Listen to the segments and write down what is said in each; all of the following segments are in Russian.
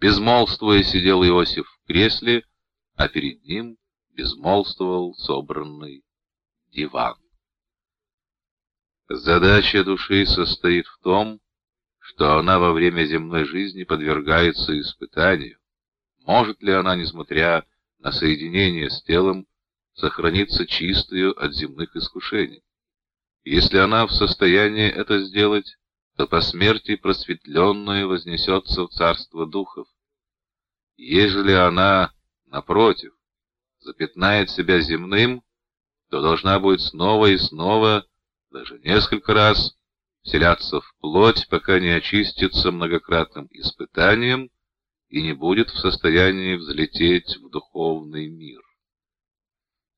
Безмолвствуя сидел Иосиф в кресле, а перед ним безмолвствовал собранный диван. Задача души состоит в том, что она во время земной жизни подвергается испытанию. Может ли она, несмотря на соединение с телом, сохраниться чистую от земных искушений? Если она в состоянии это сделать, то по смерти просветленная вознесется в царство духов. Ежели она, напротив, запятнает себя земным, то должна будет снова и снова, даже несколько раз, вселяться в плоть, пока не очистится многократным испытанием и не будет в состоянии взлететь в духовный мир.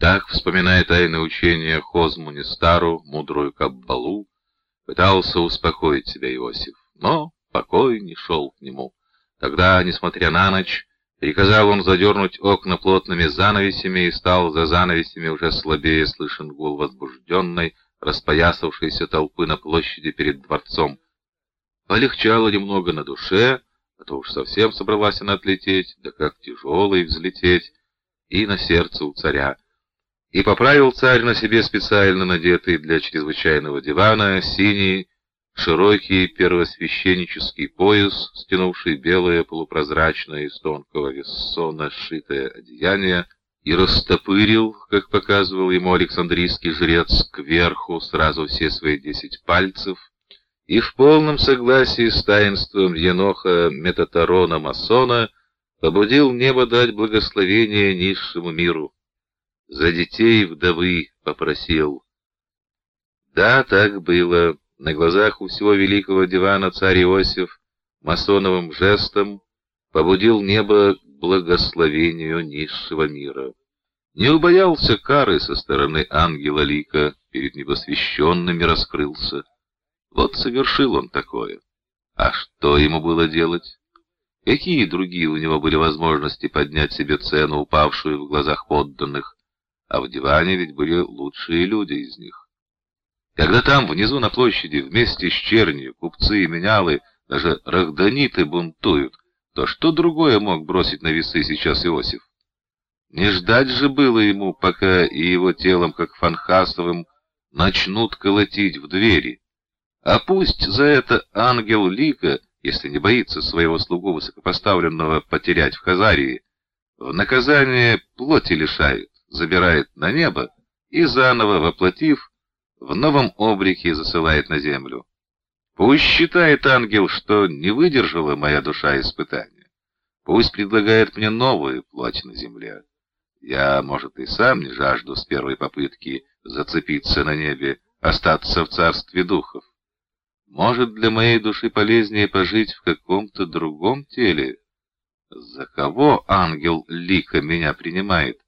Так, вспоминая тайное учение Хозмуни Стару, мудрую Каббалу, пытался успокоить себя Иосиф, но покой не шел к нему. Тогда, несмотря на ночь, приказал он задернуть окна плотными занавесями и стал за занавесями уже слабее слышен гул возбужденной, распоясавшейся толпы на площади перед дворцом. Полегчало немного на душе, а то уж совсем собралась она отлететь, да как тяжелой взлететь, и на сердце у царя. И поправил царь на себе специально надетый для чрезвычайного дивана синий, широкий первосвященнический пояс, стянувший белое полупрозрачное из тонкого вессона сшитое одеяние, и растопырил, как показывал ему Александрийский жрец, кверху сразу все свои десять пальцев, и в полном согласии с таинством Еноха Метатарона Масона побудил небо дать благословение низшему миру. За детей вдовы попросил. Да, так было. На глазах у всего великого дивана царь Иосиф масоновым жестом побудил небо благословению низшего мира. Не убоялся кары со стороны ангела Лика, перед непосвященными раскрылся. Вот совершил он такое. А что ему было делать? Какие другие у него были возможности поднять себе цену, упавшую в глазах подданных? А в диване ведь были лучшие люди из них. Когда там, внизу на площади, вместе с чернью, купцы и менялы, даже рахданиты бунтуют, то что другое мог бросить на весы сейчас Иосиф? Не ждать же было ему, пока и его телом, как Фанхасовым, начнут колотить в двери. А пусть за это ангел Лика, если не боится своего слугу высокопоставленного потерять в Хазарии, в наказание плоти лишает, забирает на небо и заново воплотив, в новом облике засылает на землю. Пусть считает ангел, что не выдержала моя душа испытания. Пусть предлагает мне новую плоть на земле. Я, может, и сам не жажду с первой попытки зацепиться на небе, остаться в царстве духов. Может, для моей души полезнее пожить в каком-то другом теле? За кого ангел лика меня принимает?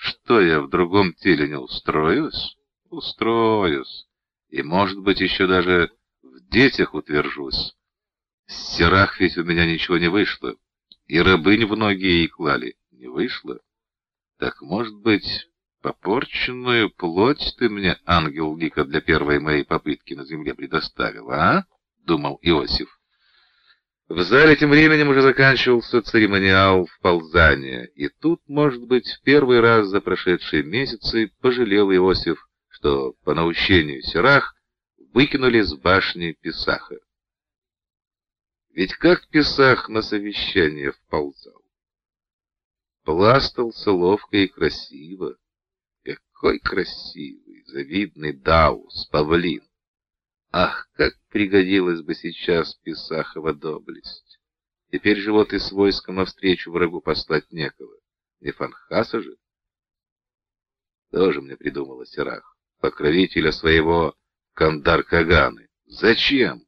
Что я в другом теле не устроюсь? Устроюсь. И, может быть, еще даже детях утвержусь. С серах ведь у меня ничего не вышло, и рабынь в ноги ей клали. Не вышло. Так, может быть, попорченную плоть ты мне, ангел Лика, для первой моей попытки на земле предоставил, а? Думал Иосиф. В зале тем временем уже заканчивался церемониал вползания, и тут, может быть, в первый раз за прошедшие месяцы пожалел Иосиф, что по наущению Серах выкинули с башни Писаха. Ведь как Писах на совещание вползал? Пластался ловко и красиво. Какой красивый, завидный Даус, павлин! Ах, как пригодилась бы сейчас Писахова доблесть! Теперь же вот и с войском навстречу врагу послать некого. Не Фанхаса же? Тоже мне придумала Серах, покровителя своего Кандар Каганы. Зачем?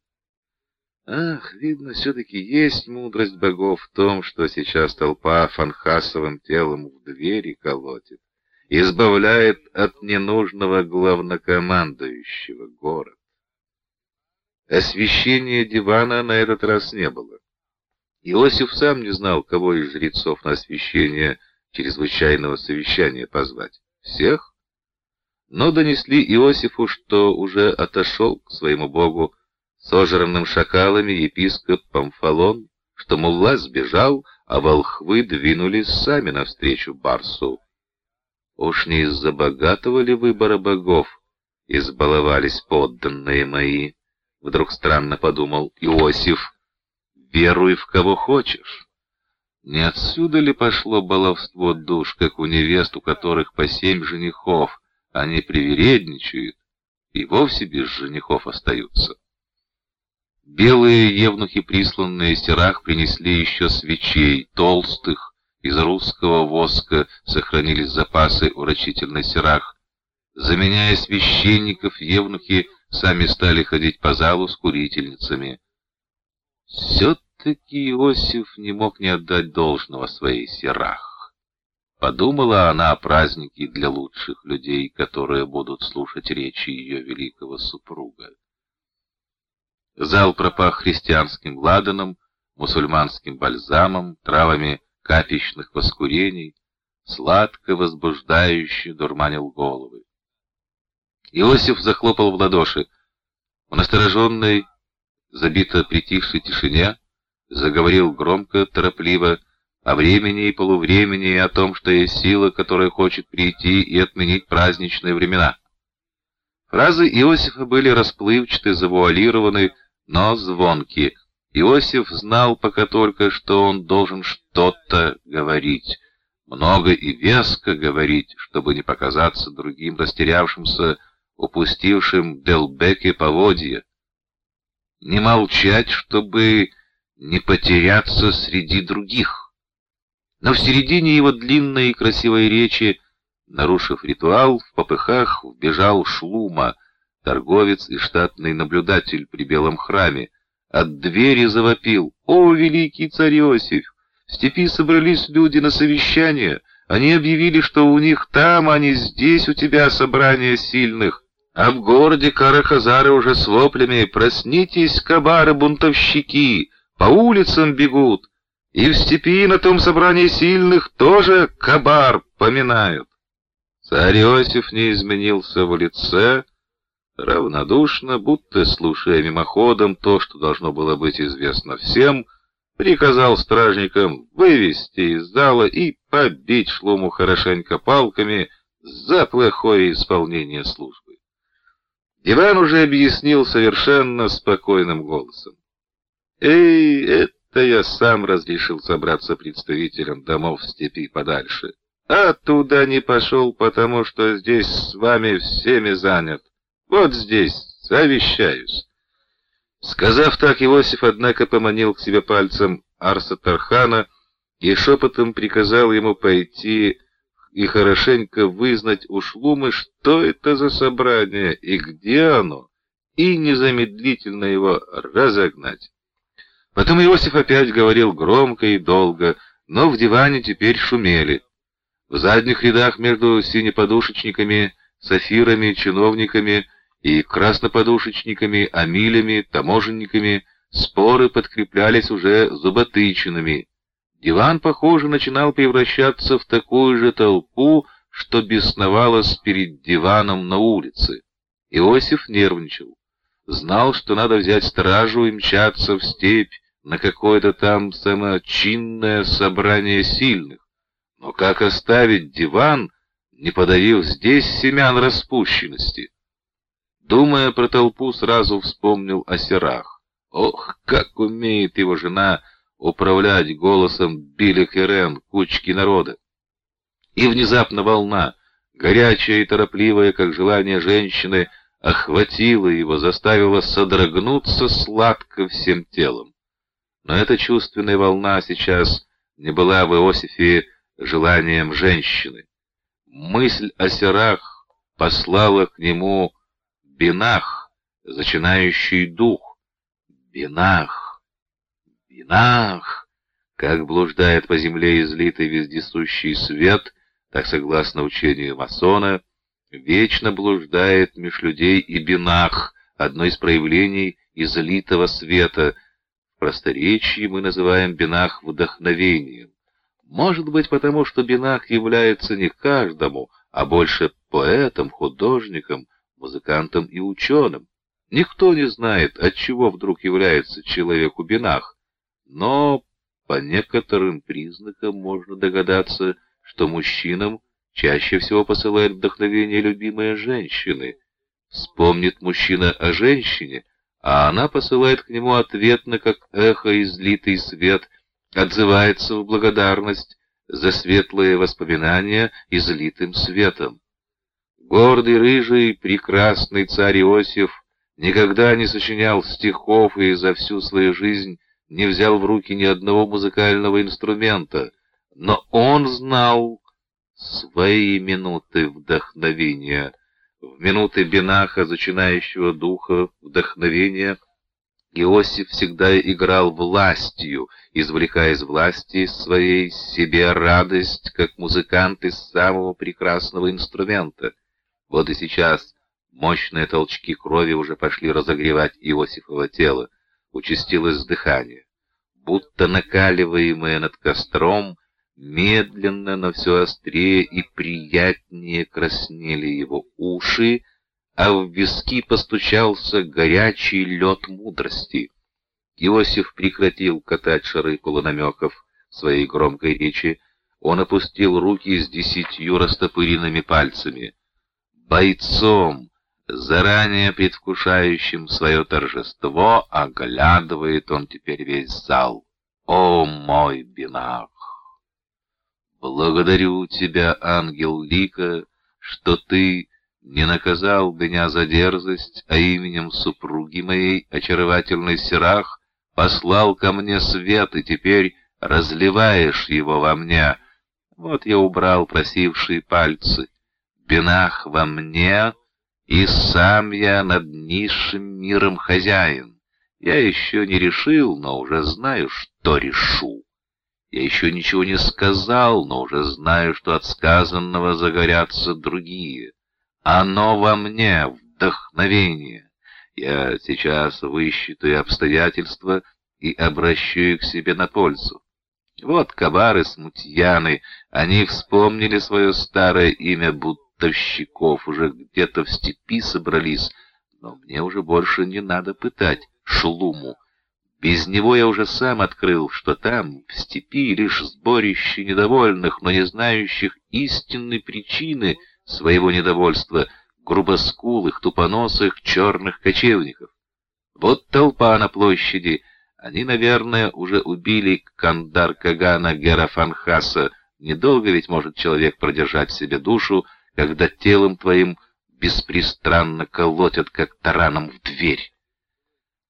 Ах, видно, все-таки есть мудрость богов в том, что сейчас толпа фанхасовым телом в двери колотит, избавляет от ненужного главнокомандующего город. Освещения дивана на этот раз не было. Иосиф сам не знал, кого из жрецов на освещение чрезвычайного совещания позвать. Всех? но донесли Иосифу, что уже отошел к своему богу сожранным шакалами епископ Памфалон, что мулла сбежал, а волхвы двинулись сами навстречу Барсу. Уж не из-за богатого ли выбора богов избаловались подданные мои? Вдруг странно подумал Иосиф. Веруй в кого хочешь. Не отсюда ли пошло баловство душ, как у невест, у которых по семь женихов, они привередничают и вовсе без женихов остаются? Белые евнухи, присланные Серах, принесли еще свечей, толстых, из русского воска сохранились запасы урочительной Серах. Заменяя священников, евнухи сами стали ходить по залу с курительницами. Все-таки Иосиф не мог не отдать должного своей Серах. Подумала она о празднике для лучших людей, которые будут слушать речи ее великого супруга. Зал пропах христианским ладаном, мусульманским бальзамом, травами капищных воскурений, сладко возбуждающе дурманил головы. Иосиф захлопал в ладоши. В настороженной, забито притихшей тишине заговорил громко, торопливо, о времени и полувремени и о том, что есть сила, которая хочет прийти и отменить праздничные времена. Фразы Иосифа были расплывчаты, завуалированы, но звонкие. Иосиф знал пока только, что он должен что-то говорить, много и веско говорить, чтобы не показаться другим растерявшимся, упустившим Делбеке поводья. Не молчать, чтобы не потеряться среди других. Но в середине его длинной и красивой речи, нарушив ритуал, в попыхах вбежал Шлума, торговец и штатный наблюдатель при Белом храме, от двери завопил. «О, великий царь Иосиф! В степи собрались люди на совещание. Они объявили, что у них там, а не здесь у тебя собрание сильных. А в городе Карахазары уже с воплями «Проснитесь, кабары-бунтовщики! По улицам бегут!» И в степи на том собрании сильных тоже кабар поминают. Царь Иосиф не изменился в лице, равнодушно, будто слушая мимоходом то, что должно было быть известно всем, приказал стражникам вывести из зала и побить шлуму хорошенько палками за плохое исполнение службы. Диван уже объяснил совершенно спокойным голосом. «Эй, это я сам разрешил собраться представителям домов в степи подальше, а туда не пошел, потому что здесь с вами всеми занят. Вот здесь, совещаюсь. Сказав так, Иосиф, однако, поманил к себе пальцем Арса Тархана и шепотом приказал ему пойти и хорошенько вызнать у Шлумы, что это за собрание и где оно, и незамедлительно его разогнать. Потом Иосиф опять говорил громко и долго, но в диване теперь шумели. В задних рядах между синеподушечниками, сафирами, чиновниками и красноподушечниками, амилями, таможенниками споры подкреплялись уже зуботычинами. Диван, похоже, начинал превращаться в такую же толпу, что бесновалась перед диваном на улице. Иосиф нервничал. Знал, что надо взять стражу и мчаться в степь на какое-то там самочинное собрание сильных. Но как оставить диван, не подавив здесь семян распущенности? Думая про толпу, сразу вспомнил о серах. Ох, как умеет его жена управлять голосом Билли Керен, кучки народа. И внезапно волна, горячая и торопливая, как желание женщины, охватила его, заставила содрогнуться сладко всем телом. Но эта чувственная волна сейчас не была в Иосифе желанием женщины. Мысль о серах послала к нему Бинах, зачинающий дух. Бинах, Бинах, как блуждает по земле излитый вездесущий свет, так, согласно учению масона, вечно блуждает меж людей и Бинах, одно из проявлений излитого света. В просторечии мы называем Бинах вдохновением. Может быть, потому что Бинах является не каждому, а больше поэтом, художником, музыкантом и ученым. Никто не знает, от чего вдруг является человек у бинах, но по некоторым признакам можно догадаться, что мужчинам чаще всего посылает вдохновение любимые женщины. Вспомнит мужчина о женщине, а она посылает к нему ответно, как эхо излитый свет, отзывается в благодарность за светлые воспоминания излитым светом. Гордый, рыжий, прекрасный царь Иосиф никогда не сочинял стихов и за всю свою жизнь не взял в руки ни одного музыкального инструмента, но он знал свои минуты вдохновения. В минуты Бенаха, зачинающего духа, вдохновения, Иосиф всегда играл властью, извлекая из власти своей себе радость, как музыкант из самого прекрасного инструмента. Вот и сейчас мощные толчки крови уже пошли разогревать Иосифово тело, участилось дыхание. Будто накаливаемое над костром, Медленно, но все острее и приятнее краснели его уши, а в виски постучался горячий лед мудрости. Иосиф прекратил катать шары полунамеков в своей громкой речи. Он опустил руки с десятью растопыренными пальцами. Бойцом, заранее предвкушающим свое торжество, оглядывает он теперь весь зал. О, мой бинах! Благодарю тебя, ангел Лика, что ты не наказал меня за дерзость, а именем супруги моей, очаровательной Серах, послал ко мне свет, и теперь разливаешь его во мне. Вот я убрал просившие пальцы. Бинах во мне, и сам я над низшим миром хозяин. Я еще не решил, но уже знаю, что решу. Я еще ничего не сказал, но уже знаю, что от сказанного загорятся другие. Оно во мне, вдохновение. Я сейчас высчитаю обстоятельства и обращу их к себе на пользу. Вот кабары смутьяны, они вспомнили свое старое имя бутовщиков, уже где-то в степи собрались, но мне уже больше не надо пытать шлуму. Без него я уже сам открыл, что там, в степи, лишь сборище недовольных, но не знающих истинной причины своего недовольства, грубоскулых, тупоносых, черных кочевников. Вот толпа на площади. Они, наверное, уже убили Кандар Кагана Герафанхаса. Недолго ведь может человек продержать в себе душу, когда телом твоим беспристрастно колотят, как тараном в дверь.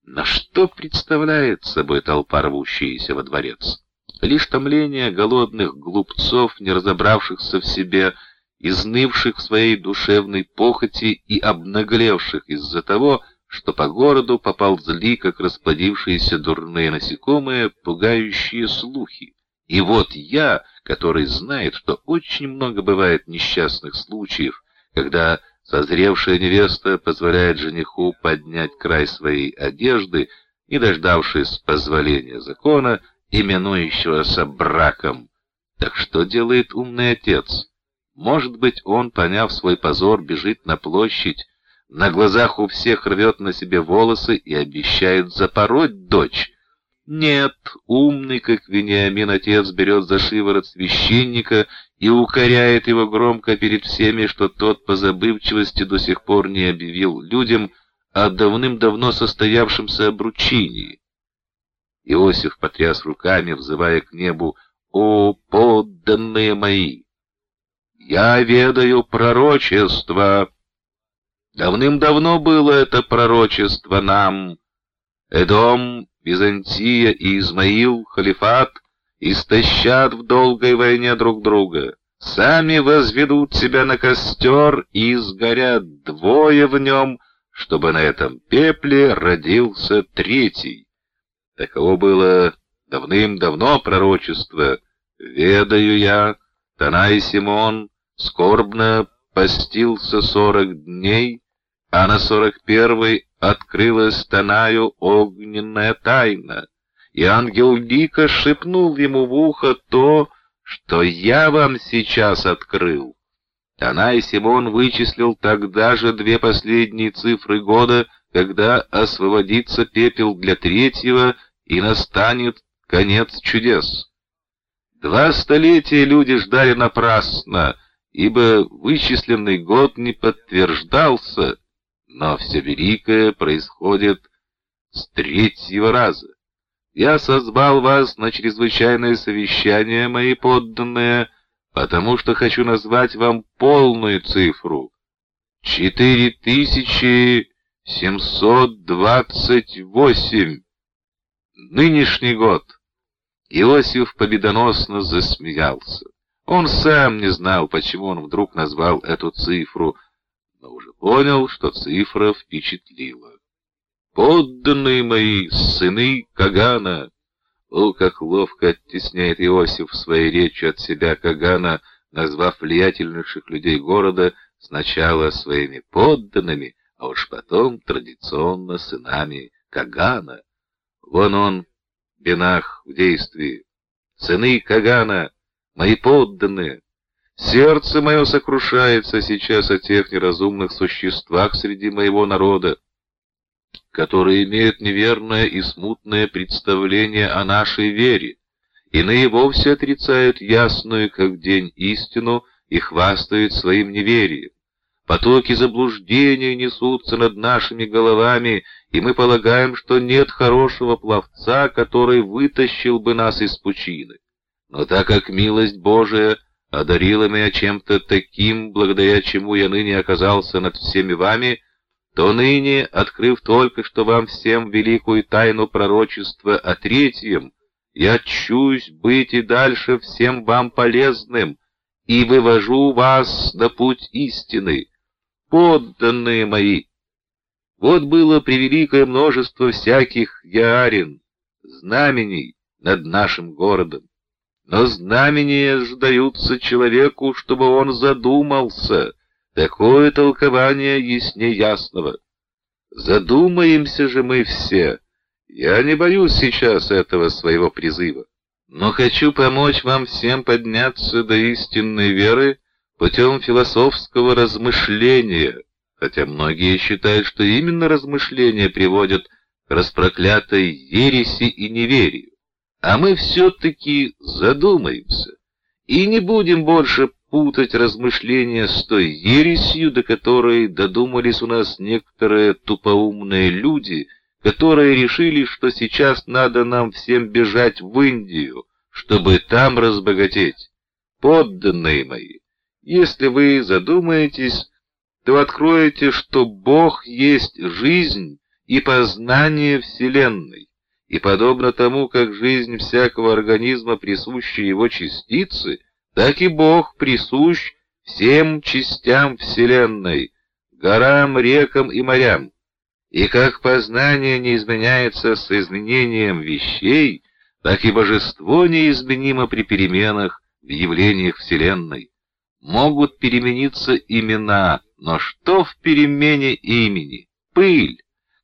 Но что представляет собой толпа, рвущаяся во дворец? Лишь томление голодных глупцов, не разобравшихся в себе, изнывших в своей душевной похоти и обнаглевших из-за того, что по городу попал зли, как расплодившиеся дурные насекомые, пугающие слухи. И вот я, который знает, что очень много бывает несчастных случаев, когда Созревшая невеста позволяет жениху поднять край своей одежды, не дождавшись позволения закона, именующегося браком. Так что делает умный отец? Может быть, он, поняв свой позор, бежит на площадь, на глазах у всех рвет на себе волосы и обещает запороть дочь. Нет, умный, как Вениамин, отец берет за шиворот священника и укоряет его громко перед всеми, что тот по забывчивости до сих пор не объявил людям о давным-давно состоявшемся обручении. Иосиф потряс руками, взывая к небу, «О, подданные мои! Я ведаю пророчество! Давным-давно было это пророчество нам. Эдом, Византия и Измаил, халифат, истощат в долгой войне друг друга, сами возведут себя на костер и сгорят двое в нем, чтобы на этом пепле родился третий. Таково было давным-давно пророчество. Ведаю я, Танай Симон скорбно постился сорок дней, а на сорок первый открылась Танаю огненная тайна и ангел Дика шепнул ему в ухо то, что я вам сейчас открыл. Танай Симон вычислил тогда же две последние цифры года, когда освободится пепел для третьего и настанет конец чудес. Два столетия люди ждали напрасно, ибо вычисленный год не подтверждался, но все великое происходит с третьего раза. Я созвал вас на чрезвычайное совещание, мои подданные, потому что хочу назвать вам полную цифру. Четыре тысячи семьсот двадцать восемь. Нынешний год. Иосиф победоносно засмеялся. Он сам не знал, почему он вдруг назвал эту цифру, понял, что цифра впечатлила. «Подданные мои, сыны Кагана!» О, как ловко оттесняет Иосиф в своей речи от себя Кагана, назвав влиятельнейших людей города сначала своими подданными, а уж потом традиционно сынами Кагана. Вон он, Бенах, в действии. Сыны Кагана, мои подданные, сердце мое сокрушается сейчас о тех неразумных существах среди моего народа которые имеют неверное и смутное представление о нашей вере. Иные вовсе отрицают ясную, как день, истину и хвастают своим неверием. Потоки заблуждения несутся над нашими головами, и мы полагаем, что нет хорошего пловца, который вытащил бы нас из пучины. Но так как милость Божия одарила меня чем-то таким, благодаря чему я ныне оказался над всеми вами, — то ныне, открыв только что вам всем великую тайну пророчества о третьем, я чусь быть и дальше всем вам полезным и вывожу вас на путь истины, подданные мои. Вот было превеликое множество всяких яарин, знамений над нашим городом. Но знамения ждаются человеку, чтобы он задумался — Такое толкование яснее ясного. Задумаемся же мы все. Я не боюсь сейчас этого своего призыва, но хочу помочь вам всем подняться до истинной веры путем философского размышления, хотя многие считают, что именно размышления приводят к распроклятой ереси и неверию. А мы все-таки задумаемся и не будем больше путать размышления с той ересью, до которой додумались у нас некоторые тупоумные люди, которые решили, что сейчас надо нам всем бежать в Индию, чтобы там разбогатеть. Подданные мои, если вы задумаетесь, то откроете, что Бог есть жизнь и познание Вселенной, и подобно тому, как жизнь всякого организма присуща его частице, так и Бог присущ всем частям Вселенной, горам, рекам и морям. И как познание не изменяется с изменением вещей, так и божество неизменимо при переменах в явлениях Вселенной. Могут перемениться имена, но что в перемене имени? Пыль.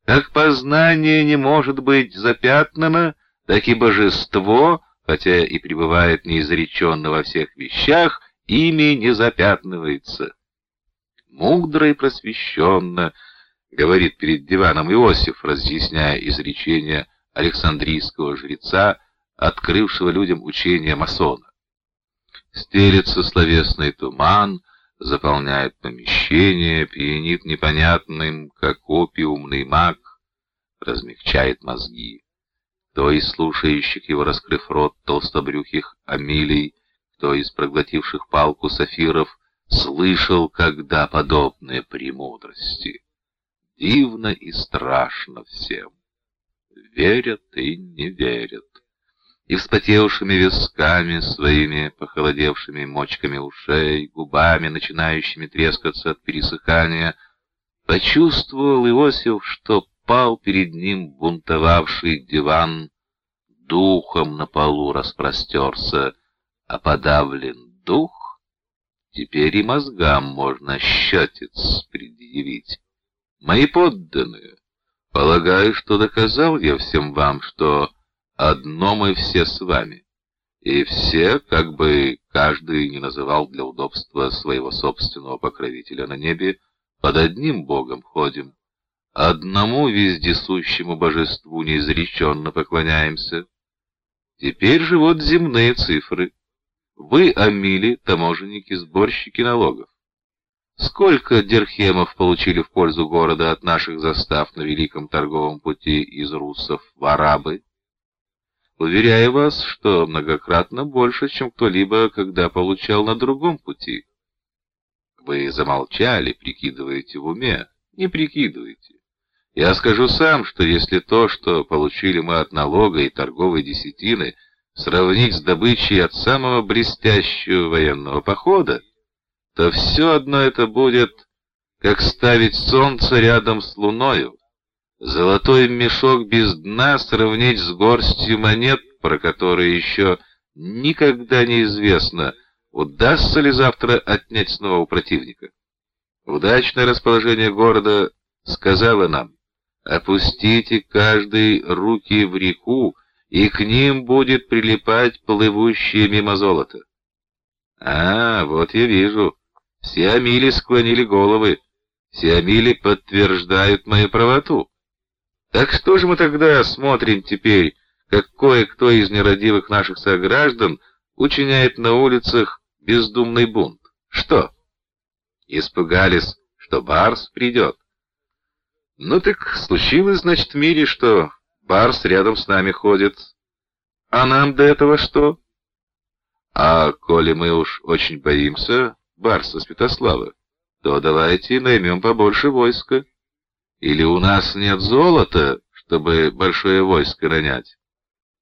Как познание не может быть запятнано, так и божество хотя и пребывает неизреченно во всех вещах, ими не запятнывается. Мудро и просвещенно, говорит перед диваном Иосиф, разъясняя изречение Александрийского жреца, открывшего людям учение масона. Стелится словесный туман, заполняет помещение, пьянит непонятным, как опиумный маг, размягчает мозги. Кто из слушающих его, раскрыв рот толстобрюхих Амилий, кто из проглотивших палку сафиров, слышал когда подобные премудрости. Дивно и страшно всем. Верят и не верят. И вспотевшими висками, своими похолодевшими мочками ушей, губами, начинающими трескаться от пересыхания, почувствовал Иосиф, что пал перед ним бунтовавший диван, духом на полу распростерся, а подавлен дух, теперь и мозгам можно счетец предъявить. Мои подданные, полагаю, что доказал я всем вам, что одно мы все с вами, и все, как бы каждый не называл для удобства своего собственного покровителя на небе, под одним Богом ходим, Одному вездесущему божеству неизреченно поклоняемся. Теперь же вот земные цифры. Вы, Амили, таможенники, сборщики налогов. Сколько дирхемов получили в пользу города от наших застав на Великом торговом пути из русов в арабы? Уверяю вас, что многократно больше, чем кто-либо, когда получал на другом пути. Вы замолчали, прикидываете в уме. Не прикидывайте. Я скажу сам, что если то, что получили мы от налога и торговой десятины, сравнить с добычей от самого блестящего военного похода, то все одно это будет, как ставить солнце рядом с луною. Золотой мешок без дна сравнить с горстью монет, про которые еще никогда не известно, удастся ли завтра отнять снова у противника. Удачное расположение города сказала нам, опустите каждый руки в реку, и к ним будет прилипать плывущее мимо золото. А, вот я вижу. Все Амили склонили головы. Все Амили подтверждают мою правоту. Так что же мы тогда смотрим теперь, как кое-кто из нерадивых наших сограждан учиняет на улицах бездумный бунт? Что? Испугались, что Барс придет? Ну так случилось, значит, в мире, что Барс рядом с нами ходит. А нам до этого что? А коли мы уж очень боимся Барса Святослава, то давайте наймем побольше войска. Или у нас нет золота, чтобы большое войско ронять?